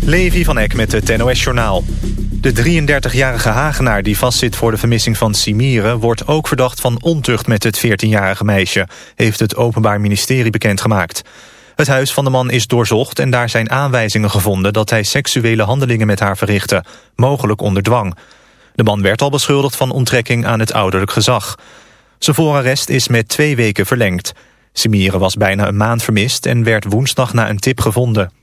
Levi van Eck met het NOS-journaal. De 33-jarige Hagenaar die vastzit voor de vermissing van Simire... wordt ook verdacht van ontucht met het 14-jarige meisje... heeft het Openbaar Ministerie bekendgemaakt. Het huis van de man is doorzocht en daar zijn aanwijzingen gevonden... dat hij seksuele handelingen met haar verrichtte, mogelijk onder dwang. De man werd al beschuldigd van onttrekking aan het ouderlijk gezag. Zijn voorarrest is met twee weken verlengd. Simire was bijna een maand vermist en werd woensdag na een tip gevonden.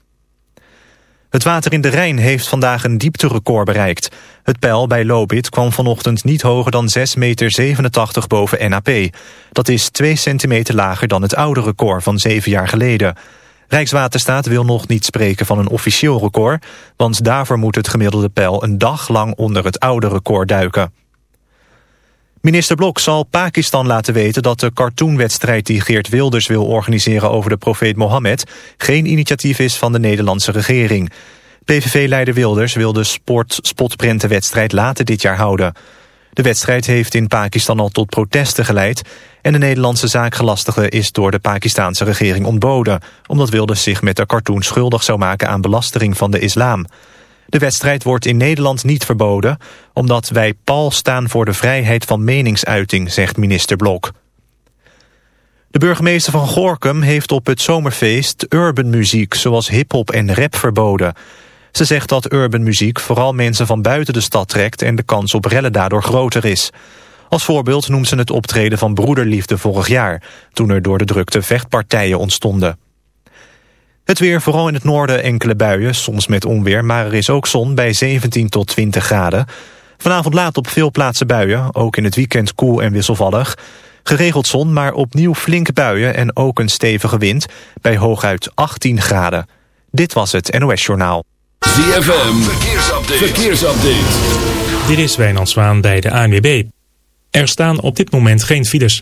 Het water in de Rijn heeft vandaag een diepterecord bereikt. Het peil bij Lobit kwam vanochtend niet hoger dan 6,87 meter boven NAP. Dat is 2 centimeter lager dan het oude record van 7 jaar geleden. Rijkswaterstaat wil nog niet spreken van een officieel record... want daarvoor moet het gemiddelde peil een dag lang onder het oude record duiken. Minister Blok zal Pakistan laten weten dat de cartoonwedstrijd die Geert Wilders wil organiseren over de profeet Mohammed geen initiatief is van de Nederlandse regering. PVV-leider Wilders wil de sport spotprentenwedstrijd later dit jaar houden. De wedstrijd heeft in Pakistan al tot protesten geleid en de Nederlandse zaakgelastige is door de Pakistanse regering ontboden, omdat Wilders zich met de cartoon schuldig zou maken aan belastering van de islam. De wedstrijd wordt in Nederland niet verboden... omdat wij pal staan voor de vrijheid van meningsuiting, zegt minister Blok. De burgemeester van Gorkum heeft op het zomerfeest urban muziek... zoals hip-hop en rap verboden. Ze zegt dat urban muziek vooral mensen van buiten de stad trekt... en de kans op rellen daardoor groter is. Als voorbeeld noemt ze het optreden van Broederliefde vorig jaar... toen er door de drukte vechtpartijen ontstonden. Het weer, vooral in het noorden enkele buien, soms met onweer... maar er is ook zon bij 17 tot 20 graden. Vanavond laat op veel plaatsen buien, ook in het weekend koel en wisselvallig. Geregeld zon, maar opnieuw flinke buien en ook een stevige wind... bij hooguit 18 graden. Dit was het NOS Journaal. ZFM, verkeersupdate. verkeersupdate. Dit is Wijnand Zwaan bij de ANWB. Er staan op dit moment geen files.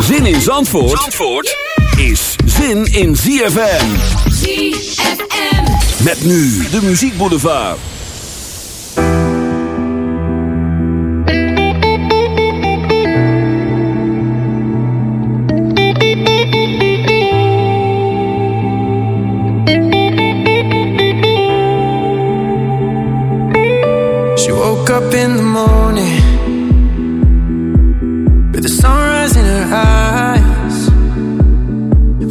Zin in Zandvoort, Zandvoort is zin in ZFM. ZFM. Met nu de Muziek Boulevard. She woke up in the morning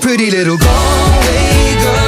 pretty little Galway girl.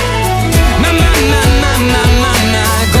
na na na na na na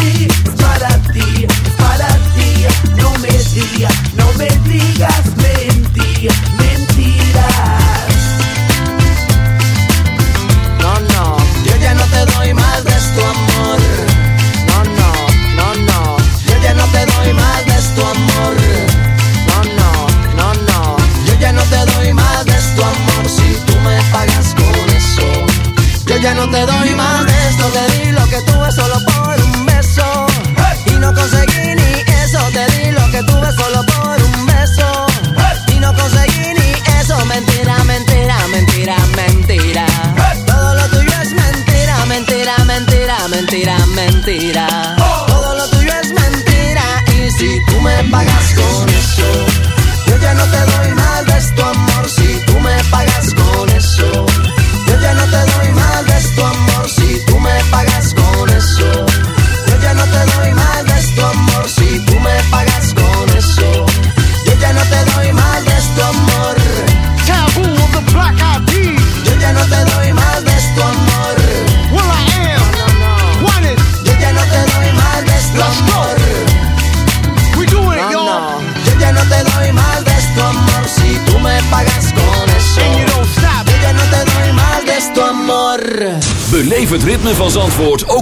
es para ti, para ti. No me digas, no me digas mentir, mentiras. No, no, yo ya no te doy más de amor.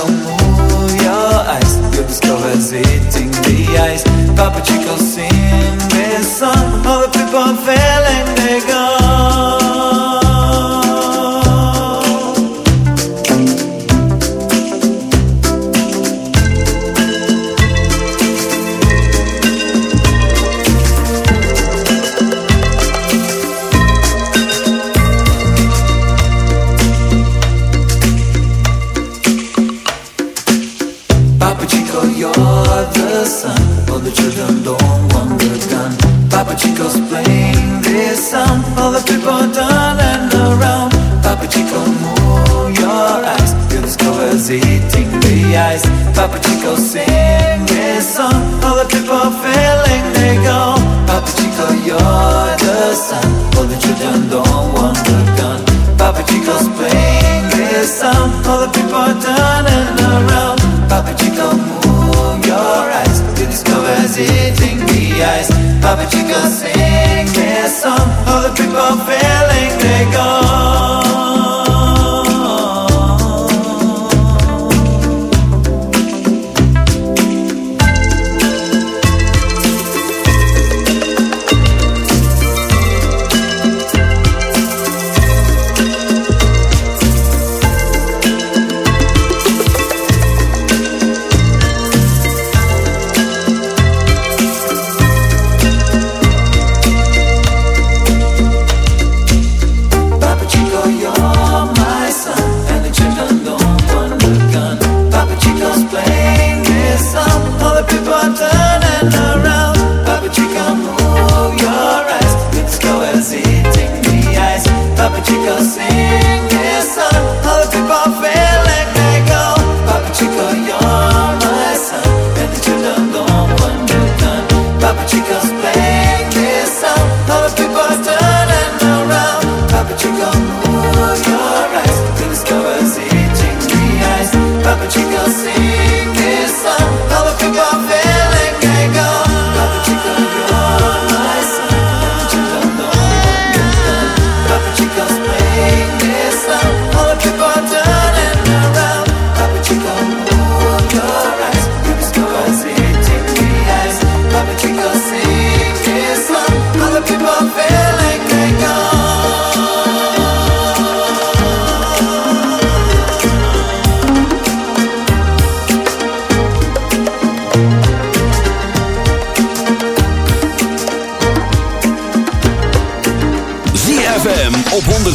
Chico, move your eyes. You'll discover hitting the ice. Papa Chico, sing this song. All the people fail.